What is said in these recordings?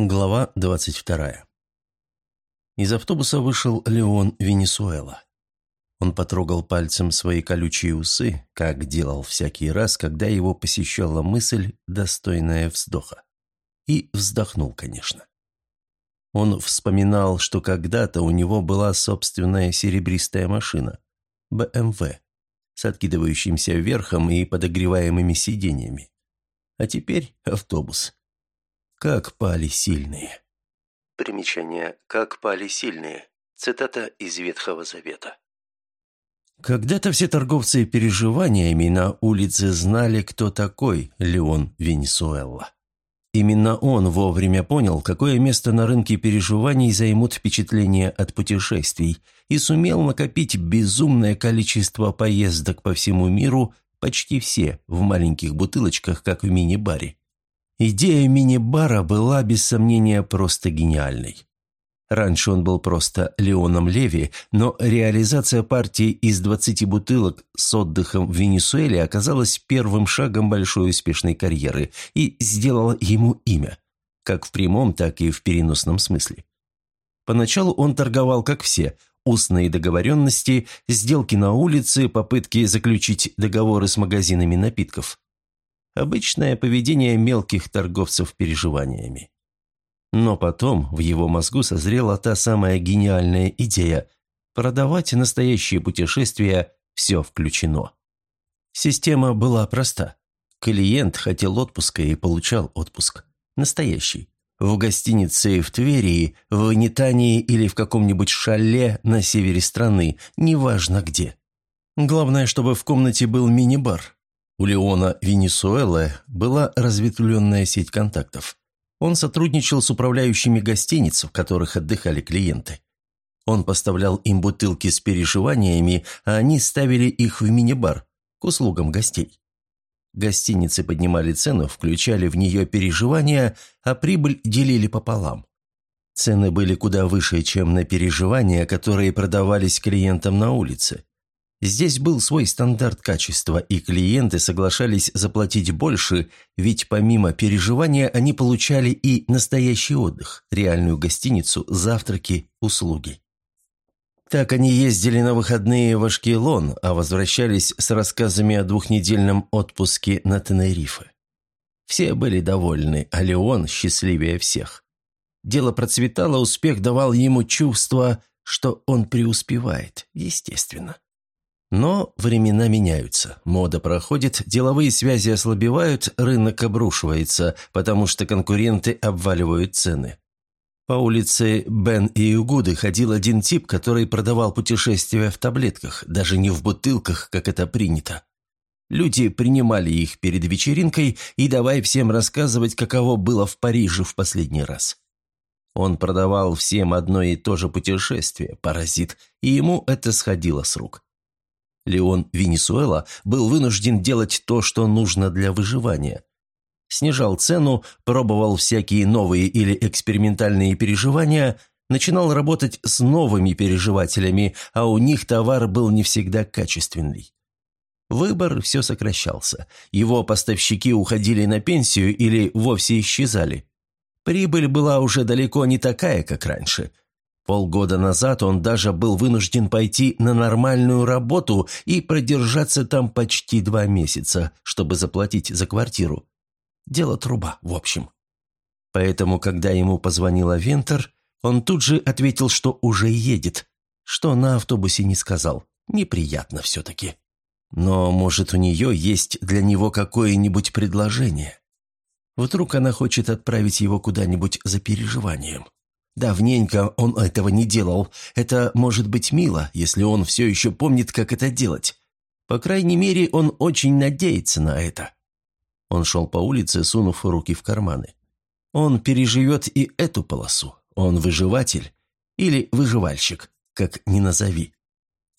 Глава 22. Из автобуса вышел Леон Венесуэла. Он потрогал пальцем свои колючие усы, как делал всякий раз, когда его посещала мысль, достойная вздоха. И вздохнул, конечно. Он вспоминал, что когда-то у него была собственная серебристая машина – БМВ, с откидывающимся верхом и подогреваемыми сиденьями. А теперь автобус – как пали сильные. Примечание «Как пали сильные» Цитата из Ветхого Завета. Когда-то все торговцы переживаниями на улице знали, кто такой Леон Венесуэла. Именно он вовремя понял, какое место на рынке переживаний займут впечатления от путешествий, и сумел накопить безумное количество поездок по всему миру, почти все в маленьких бутылочках, как в мини-баре. Идея мини-бара была, без сомнения, просто гениальной. Раньше он был просто Леоном Леви, но реализация партии из 20 бутылок с отдыхом в Венесуэле оказалась первым шагом большой успешной карьеры и сделала ему имя, как в прямом, так и в переносном смысле. Поначалу он торговал как все – устные договоренности, сделки на улице, попытки заключить договоры с магазинами напитков. Обычное поведение мелких торговцев переживаниями. Но потом в его мозгу созрела та самая гениальная идея – продавать настоящие путешествия «все включено». Система была проста. Клиент хотел отпуска и получал отпуск. Настоящий. В гостинице в Твери, в Нитании или в каком-нибудь шале на севере страны, неважно где. Главное, чтобы в комнате был мини-бар, у Леона Венесуэлы была разветвленная сеть контактов. Он сотрудничал с управляющими гостиниц, в которых отдыхали клиенты. Он поставлял им бутылки с переживаниями, а они ставили их в мини-бар к услугам гостей. Гостиницы поднимали цену, включали в нее переживания, а прибыль делили пополам. Цены были куда выше, чем на переживания, которые продавались клиентам на улице. Здесь был свой стандарт качества, и клиенты соглашались заплатить больше, ведь помимо переживания они получали и настоящий отдых, реальную гостиницу, завтраки, услуги. Так они ездили на выходные в Ашкелон, а возвращались с рассказами о двухнедельном отпуске на Тенерифе. Все были довольны, а Леон счастливее всех. Дело процветало, успех давал ему чувство, что он преуспевает, естественно. Но времена меняются, мода проходит, деловые связи ослабевают, рынок обрушивается, потому что конкуренты обваливают цены. По улице Бен и Югуды ходил один тип, который продавал путешествия в таблетках, даже не в бутылках, как это принято. Люди принимали их перед вечеринкой и давай всем рассказывать, каково было в Париже в последний раз. Он продавал всем одно и то же путешествие, паразит, и ему это сходило с рук. Леон Венесуэла был вынужден делать то, что нужно для выживания. Снижал цену, пробовал всякие новые или экспериментальные переживания, начинал работать с новыми переживателями, а у них товар был не всегда качественный. Выбор все сокращался. Его поставщики уходили на пенсию или вовсе исчезали. Прибыль была уже далеко не такая, как раньше – Полгода назад он даже был вынужден пойти на нормальную работу и продержаться там почти два месяца, чтобы заплатить за квартиру. Дело труба, в общем. Поэтому, когда ему позвонила Вентер, он тут же ответил, что уже едет, что на автобусе не сказал. Неприятно все-таки. Но, может, у нее есть для него какое-нибудь предложение? Вдруг она хочет отправить его куда-нибудь за переживанием? Давненько он этого не делал. Это может быть мило, если он все еще помнит, как это делать. По крайней мере, он очень надеется на это. Он шел по улице, сунув руки в карманы. Он переживет и эту полосу. Он выживатель. Или выживальщик, как ни назови.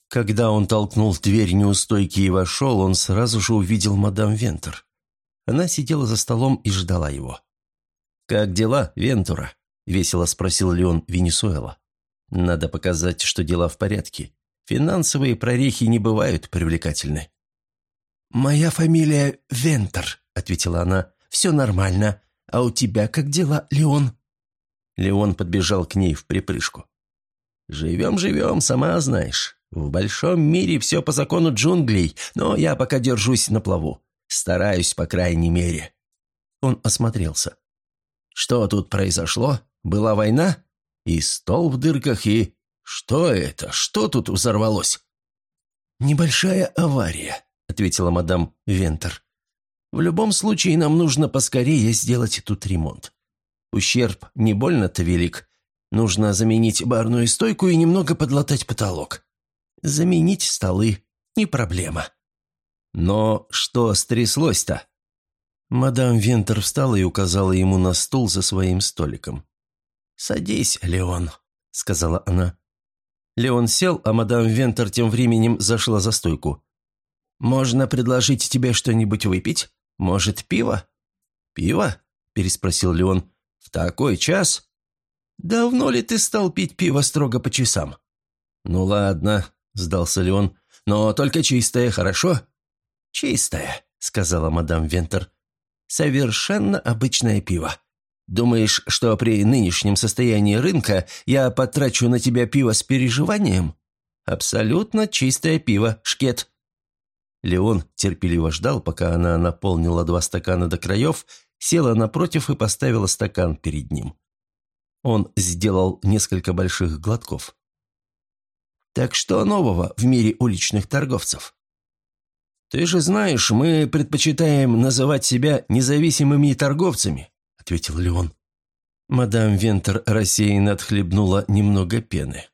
Когда он толкнул дверь неустойки и вошел, он сразу же увидел мадам Вентер. Она сидела за столом и ждала его. «Как дела, Вентура?» Весело спросил Леон Венесуэла. «Надо показать, что дела в порядке. Финансовые прорехи не бывают привлекательны». «Моя фамилия Вентер», — ответила она. «Все нормально. А у тебя как дела, Леон?» Леон подбежал к ней в припрыжку. «Живем-живем, сама знаешь. В большом мире все по закону джунглей, но я пока держусь на плаву. Стараюсь, по крайней мере». Он осмотрелся. «Что тут произошло? Была война? И стол в дырках, и... Что это? Что тут взорвалось?» «Небольшая авария», — ответила мадам Вентер. «В любом случае нам нужно поскорее сделать тут ремонт. Ущерб не больно-то велик. Нужно заменить барную стойку и немного подлатать потолок. Заменить столы – не проблема. Но что стряслось-то? Мадам Вентер встала и указала ему на стул за своим столиком. «Садись, Леон», – сказала она. Леон сел, а мадам Вентер тем временем зашла за стойку. «Можно предложить тебе что-нибудь выпить? Может, пиво?» «Пиво?» – переспросил Леон. «В такой час?» «Давно ли ты стал пить пиво строго по часам?» «Ну ладно», — сдался Леон, — «но только чистое, хорошо?» «Чистое», — сказала мадам Вентер. «Совершенно обычное пиво. Думаешь, что при нынешнем состоянии рынка я потрачу на тебя пиво с переживанием? Абсолютно чистое пиво, шкет». Леон терпеливо ждал, пока она наполнила два стакана до краев села напротив и поставила стакан перед ним. Он сделал несколько больших глотков. «Так что нового в мире уличных торговцев?» «Ты же знаешь, мы предпочитаем называть себя независимыми торговцами», — ответил Леон. Мадам Вентер рассеянно отхлебнула немного пены.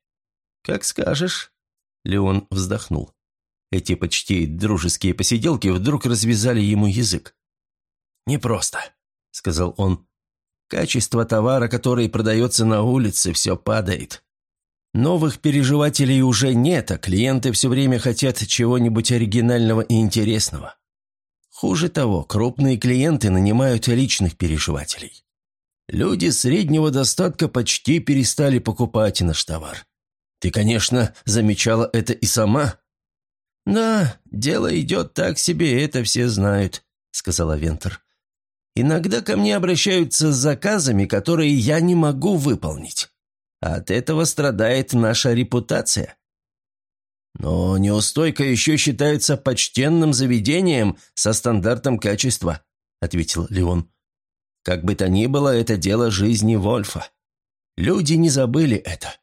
«Как скажешь», — Леон вздохнул. Эти почти дружеские посиделки вдруг развязали ему язык. «Непросто сказал он. «Качество товара, который продается на улице, все падает. Новых переживателей уже нет, а клиенты все время хотят чего-нибудь оригинального и интересного. Хуже того, крупные клиенты нанимают личных переживателей. Люди среднего достатка почти перестали покупать наш товар. Ты, конечно, замечала это и сама?» «Да, дело идет так себе, это все знают», — сказала Вентер. Иногда ко мне обращаются с заказами, которые я не могу выполнить. От этого страдает наша репутация. Но неустойка еще считается почтенным заведением со стандартом качества, ответил Леон. Как бы то ни было, это дело жизни Вольфа. Люди не забыли это.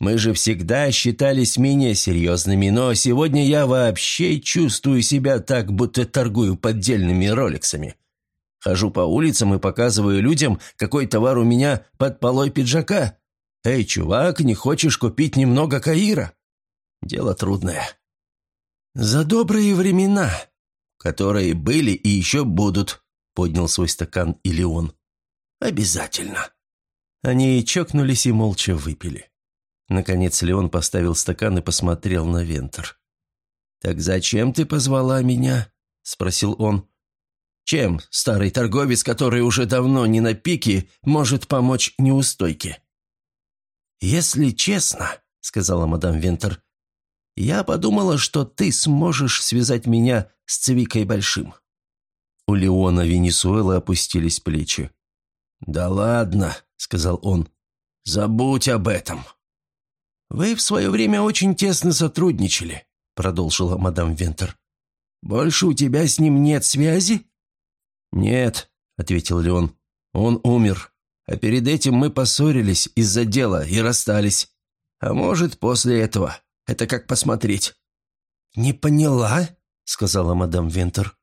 Мы же всегда считались менее серьезными, но сегодня я вообще чувствую себя так, будто торгую поддельными роликсами. Хожу по улицам и показываю людям, какой товар у меня под полой пиджака. Эй, чувак, не хочешь купить немного Каира? Дело трудное. За добрые времена, которые были и еще будут, поднял свой стакан Илион. Обязательно. Они чокнулись и молча выпили. Наконец Леон поставил стакан и посмотрел на Вентер. «Так зачем ты позвала меня?» – спросил он. Чем старый торговец, который уже давно не на пике, может помочь неустойке?» «Если честно», — сказала мадам Вентер, — «я подумала, что ты сможешь связать меня с Цвикой Большим». У Леона Венесуэлы опустились плечи. «Да ладно», — сказал он, — «забудь об этом». «Вы в свое время очень тесно сотрудничали», — продолжила мадам Вентер. «Больше у тебя с ним нет связи?» «Нет», — ответил Леон, — «он умер. А перед этим мы поссорились из-за дела и расстались. А может, после этого. Это как посмотреть». «Не поняла», — сказала мадам Вентер.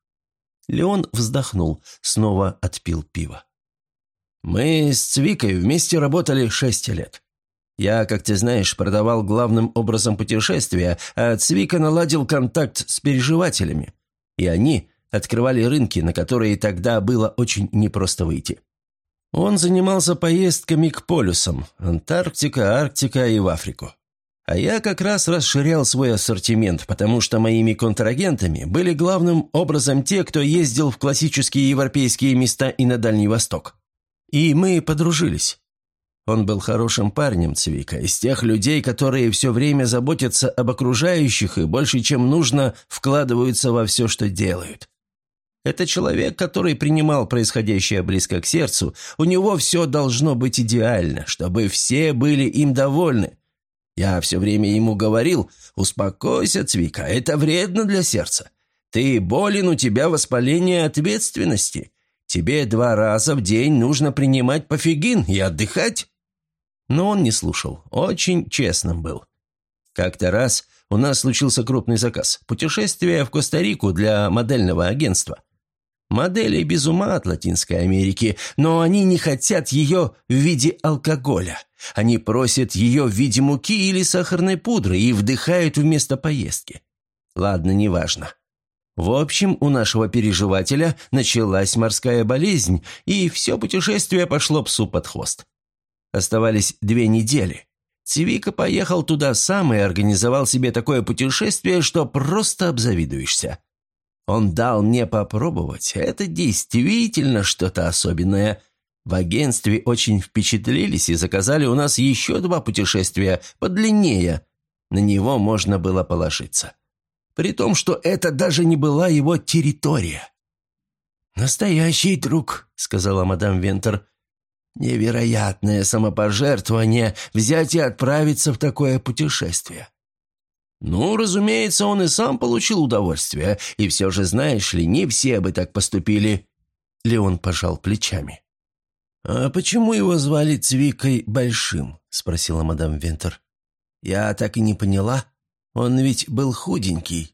Леон вздохнул, снова отпил пиво. «Мы с Цвикой вместе работали шесть лет. Я, как ты знаешь, продавал главным образом путешествия, а Цвика наладил контакт с переживателями. И они открывали рынки, на которые тогда было очень непросто выйти. Он занимался поездками к полюсам – Антарктика, Арктика и в Африку. А я как раз расширял свой ассортимент, потому что моими контрагентами были главным образом те, кто ездил в классические европейские места и на Дальний Восток. И мы подружились. Он был хорошим парнем, Цвика, из тех людей, которые все время заботятся об окружающих и больше, чем нужно, вкладываются во все, что делают. Это человек, который принимал происходящее близко к сердцу. У него все должно быть идеально, чтобы все были им довольны. Я все время ему говорил, успокойся, Цвика, это вредно для сердца. Ты болен, у тебя воспаление ответственности. Тебе два раза в день нужно принимать пофигин и отдыхать. Но он не слушал, очень честным был. Как-то раз у нас случился крупный заказ – путешествие в Коста-Рику для модельного агентства. Модели без ума от Латинской Америки, но они не хотят ее в виде алкоголя. Они просят ее в виде муки или сахарной пудры и вдыхают вместо поездки. Ладно, неважно. В общем, у нашего переживателя началась морская болезнь, и все путешествие пошло псу под хвост. Оставались две недели. Цивика поехал туда сам и организовал себе такое путешествие, что просто обзавидуешься. Он дал мне попробовать. Это действительно что-то особенное. В агентстве очень впечатлились и заказали у нас еще два путешествия подлиннее. На него можно было положиться. При том, что это даже не была его территория. «Настоящий друг», — сказала мадам Вентер. «Невероятное самопожертвование взять и отправиться в такое путешествие. Ну, разумеется, он и сам получил удовольствие, и все же, знаешь ли, не все бы так поступили. Леон пожал плечами. «А почему его звали Цвикой Большим?» – спросила мадам Вентер. «Я так и не поняла. Он ведь был худенький».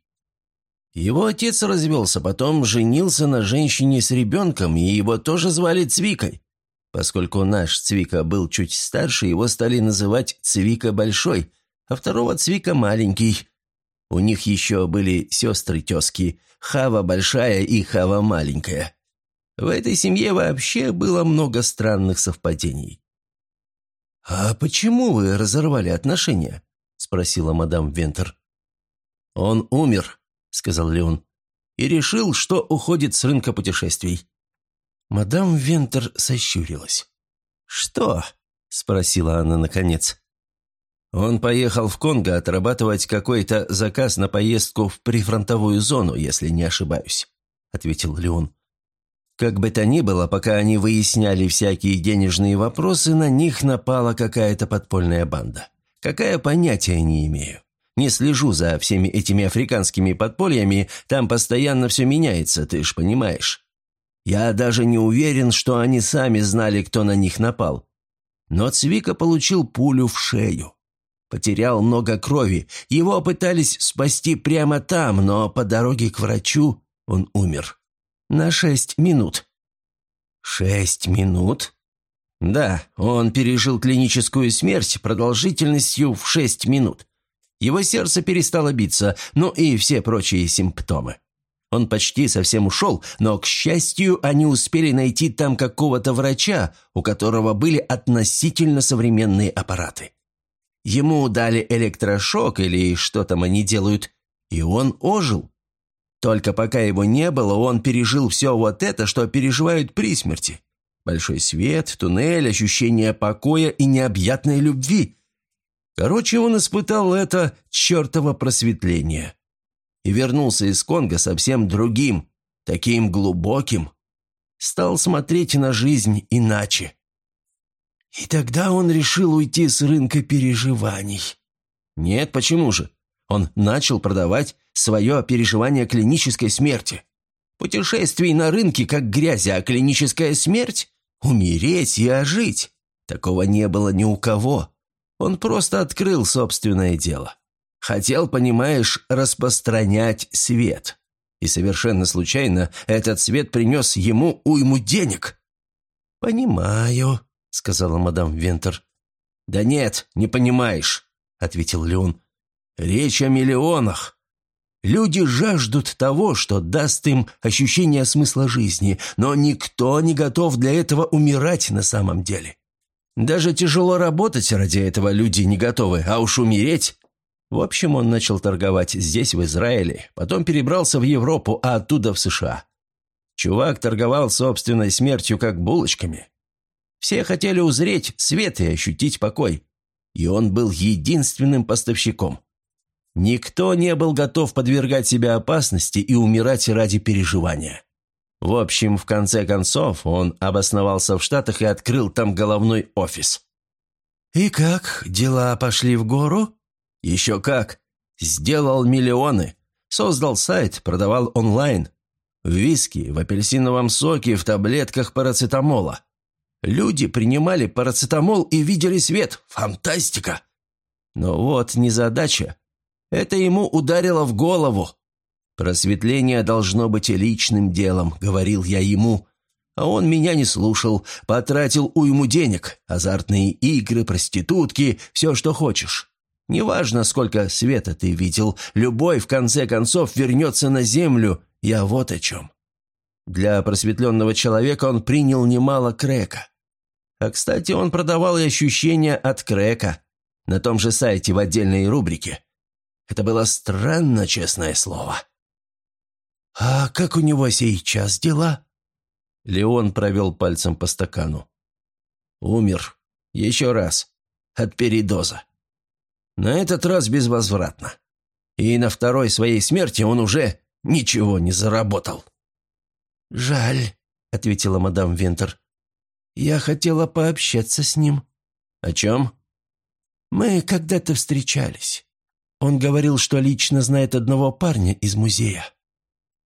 Его отец развелся, потом женился на женщине с ребенком, и его тоже звали Цвикой. Поскольку наш Цвика был чуть старше, его стали называть Цвика Большой, а второго Цвика маленький. У них еще были сестры-тезки, Хава большая и Хава маленькая. В этой семье вообще было много странных совпадений. «А почему вы разорвали отношения?» – спросила мадам Вентер. «Он умер», – сказал Леон, – «и решил, что уходит с рынка путешествий». Мадам Вентер сощурилась. «Что?» – спросила она наконец. Он поехал в Конго отрабатывать какой-то заказ на поездку в прифронтовую зону, если не ошибаюсь», — ответил Леон. Как бы то ни было, пока они выясняли всякие денежные вопросы, на них напала какая-то подпольная банда. Какая понятия не имею. Не слежу за всеми этими африканскими подпольями, там постоянно все меняется, ты ж понимаешь. Я даже не уверен, что они сами знали, кто на них напал. Но Цвика получил пулю в шею. Потерял много крови. Его пытались спасти прямо там, но по дороге к врачу он умер. На шесть минут. Шесть минут? Да, он пережил клиническую смерть продолжительностью в шесть минут. Его сердце перестало биться, ну и все прочие симптомы. Он почти совсем ушел, но, к счастью, они успели найти там какого-то врача, у которого были относительно современные аппараты. Ему дали электрошок или что там они делают, и он ожил. Только пока его не было, он пережил все вот это, что переживают при смерти. Большой свет, туннель, ощущение покоя и необъятной любви. Короче, он испытал это чертово просветление. И вернулся из Конго совсем другим, таким глубоким. Стал смотреть на жизнь иначе. И тогда он решил уйти с рынка переживаний. Нет, почему же? Он начал продавать свое переживание клинической смерти. Путешествий на рынке как грязи, а клиническая смерть – умереть и ожить. Такого не было ни у кого. Он просто открыл собственное дело. Хотел, понимаешь, распространять свет. И совершенно случайно этот свет принес ему уйму денег. «Понимаю», — сказала мадам Вентер. «Да нет, не понимаешь», — ответил Леон. «Речь о миллионах. Люди жаждут того, что даст им ощущение смысла жизни, но никто не готов для этого умирать на самом деле. Даже тяжело работать ради этого люди не готовы, а уж умереть...» В общем, он начал торговать здесь, в Израиле, потом перебрался в Европу, а оттуда в США. Чувак торговал собственной смертью как булочками. Все хотели узреть свет и ощутить покой. И он был единственным поставщиком. Никто не был готов подвергать себя опасности и умирать ради переживания. В общем, в конце концов, он обосновался в Штатах и открыл там головной офис. «И как, дела пошли в гору?» «Еще как. Сделал миллионы. Создал сайт, продавал онлайн. В виски, в апельсиновом соке, в таблетках парацетамола. Люди принимали парацетамол и видели свет. Фантастика! Но вот незадача. Это ему ударило в голову. «Просветление должно быть личным делом», — говорил я ему. А он меня не слушал, потратил уйму денег. Азартные игры, проститутки, все, что хочешь. Неважно, сколько света ты видел, любой, в конце концов, вернется на землю. Я вот о чем. Для просветленного человека он принял немало крека. А, кстати, он продавал и ощущения от крека на том же сайте в отдельной рубрике. Это было странно, честное слово. «А как у него сейчас дела?» Леон провел пальцем по стакану. «Умер. Еще раз. От передоза. На этот раз безвозвратно. И на второй своей смерти он уже ничего не заработал». «Жаль», — ответила мадам Вентер. «Я хотела пообщаться с ним». «О чем?» «Мы когда-то встречались. Он говорил, что лично знает одного парня из музея».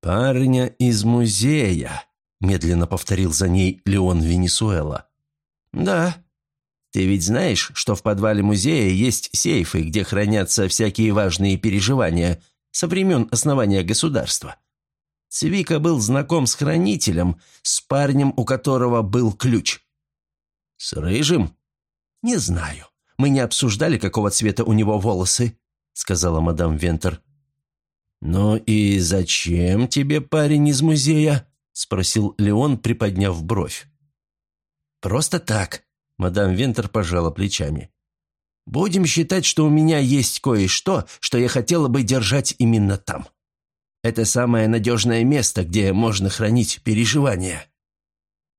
«Парня из музея», — медленно повторил за ней Леон Венесуэла. «Да. Ты ведь знаешь, что в подвале музея есть сейфы, где хранятся всякие важные переживания со времен основания государства. Цвика был знаком с хранителем, с парнем, у которого был ключ». «С рыжим?» «Не знаю. Мы не обсуждали, какого цвета у него волосы», — сказала мадам Вентер. «Ну и зачем тебе парень из музея?» – спросил Леон, приподняв бровь. «Просто так», – мадам Вентер пожала плечами. «Будем считать, что у меня есть кое-что, что я хотела бы держать именно там. Это самое надежное место, где можно хранить переживания».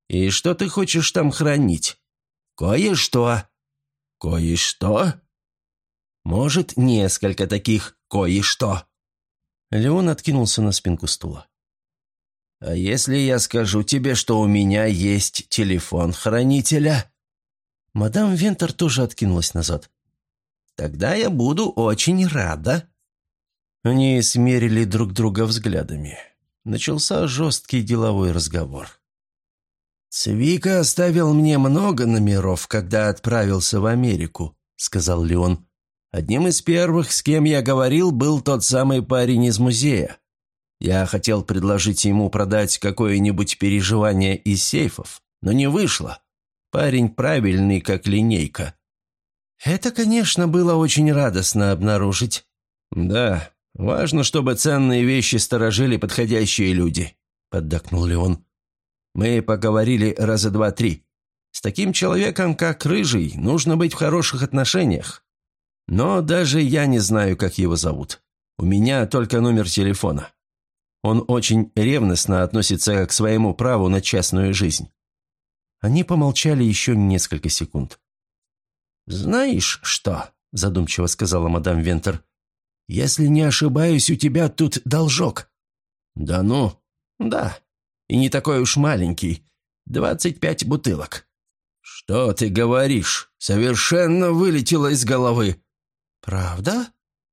«И что ты хочешь там хранить?» «Кое-что». «Кое-что?» «Может, несколько таких кое-что». Леон откинулся на спинку стула. «А если я скажу тебе, что у меня есть телефон хранителя?» Мадам Вентер тоже откинулась назад. «Тогда я буду очень рада». Они смерили друг друга взглядами. Начался жесткий деловой разговор. «Цвика оставил мне много номеров, когда отправился в Америку», — сказал Леон. Одним из первых, с кем я говорил, был тот самый парень из музея. Я хотел предложить ему продать какое-нибудь переживание из сейфов, но не вышло. Парень правильный, как линейка. Это, конечно, было очень радостно обнаружить. Да, важно, чтобы ценные вещи сторожили подходящие люди, поддакнул Леон. Мы поговорили раза два-три. С таким человеком, как Рыжий, нужно быть в хороших отношениях. Но даже я не знаю, как его зовут. У меня только номер телефона. Он очень ревностно относится к своему праву на частную жизнь». Они помолчали еще несколько секунд. «Знаешь что?» – задумчиво сказала мадам Вентер. «Если не ошибаюсь, у тебя тут должок». «Да ну?» «Да. И не такой уж маленький. Двадцать пять бутылок». «Что ты говоришь? Совершенно вылетело из головы. «Правда?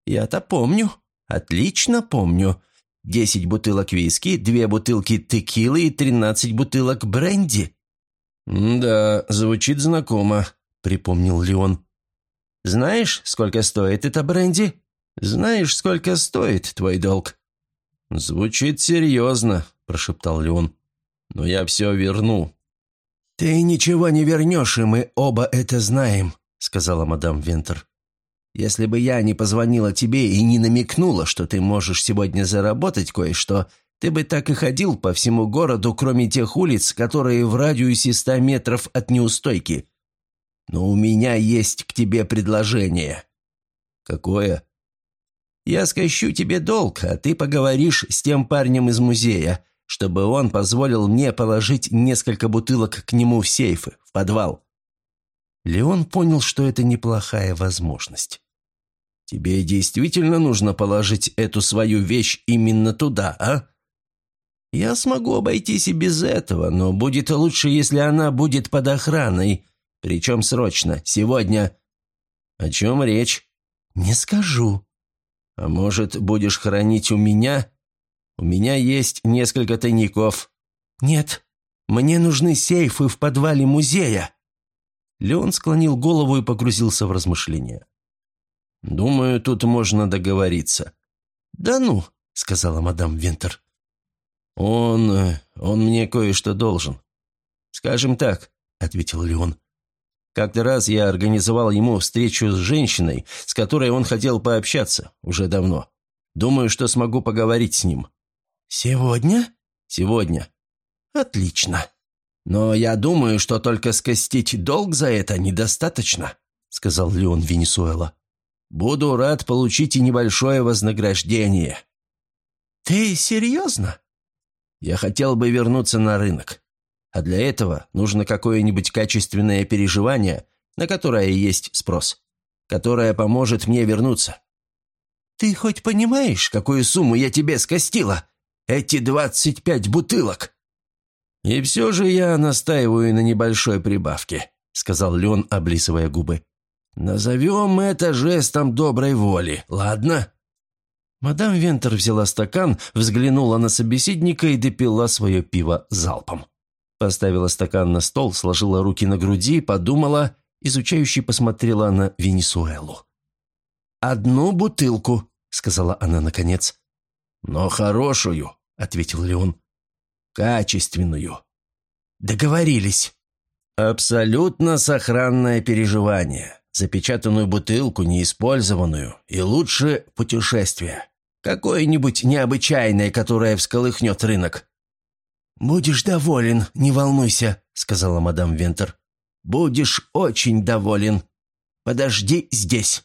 Я-то помню. Отлично помню. Десять бутылок виски, две бутылки текилы и тринадцать бутылок бренди». «Да, звучит знакомо», — припомнил Леон. «Знаешь, сколько стоит это бренди? Знаешь, сколько стоит твой долг?» «Звучит серьезно», — прошептал Леон. «Но я все верну». «Ты ничего не вернешь, и мы оба это знаем», — сказала мадам Вентер. Если бы я не позвонила тебе и не намекнула, что ты можешь сегодня заработать кое-что, ты бы так и ходил по всему городу, кроме тех улиц, которые в радиусе ста метров от неустойки. Но у меня есть к тебе предложение». «Какое?» «Я скощу тебе долг, а ты поговоришь с тем парнем из музея, чтобы он позволил мне положить несколько бутылок к нему в сейфы, в подвал. Леон понял, что это неплохая возможность. «Тебе действительно нужно положить эту свою вещь именно туда, а?» Я смогу обойтись и без этого, но будет лучше, если она будет под охраной. Причем срочно, сегодня». «О чем речь?» «Не скажу». «А может, будешь хранить у меня? У меня есть несколько тайников». «Нет, мне нужны сейфы в подвале музея». Леон склонил голову и погрузился в размышления. «Думаю, тут можно договориться». «Да ну», — сказала мадам Винтер. «Он... Э, он мне кое-что должен». «Скажем так», — ответил Леон. «Как-то раз я организовал ему встречу с женщиной, с которой он хотел пообщаться уже давно. Думаю, что смогу поговорить с ним». «Сегодня?» «Сегодня». «Отлично. Но я думаю, что только скостить долг за это недостаточно», — сказал Леон Венесуэла. Буду рад получить и небольшое вознаграждение». «Ты серьезно?» «Я хотел бы вернуться на рынок. А для этого нужно какое-нибудь качественное переживание, на которое есть спрос, которое поможет мне вернуться». «Ты хоть понимаешь, какую сумму я тебе скостила? Эти двадцать пять бутылок!» «И все же я настаиваю на небольшой прибавке», — сказал Лен, облизывая губы. «Назовем это жестом доброй воли, ладно?» Мадам Вентер взяла стакан, взглянула на собеседника и допила свое пиво залпом. Поставила стакан на стол, сложила руки на груди, подумала, изучающе посмотрела на Венесуэлу. «Одну бутылку», — сказала она наконец. «Но хорошую», — ответил Леон. «Качественную». «Договорились». «Абсолютно сохранное переживание запечатанную бутылку, неиспользованную, и лучше путешествие. Какое-нибудь необычайное, которое всколыхнет рынок». «Будешь доволен, не волнуйся», — сказала мадам Вентер. «Будешь очень доволен. Подожди здесь».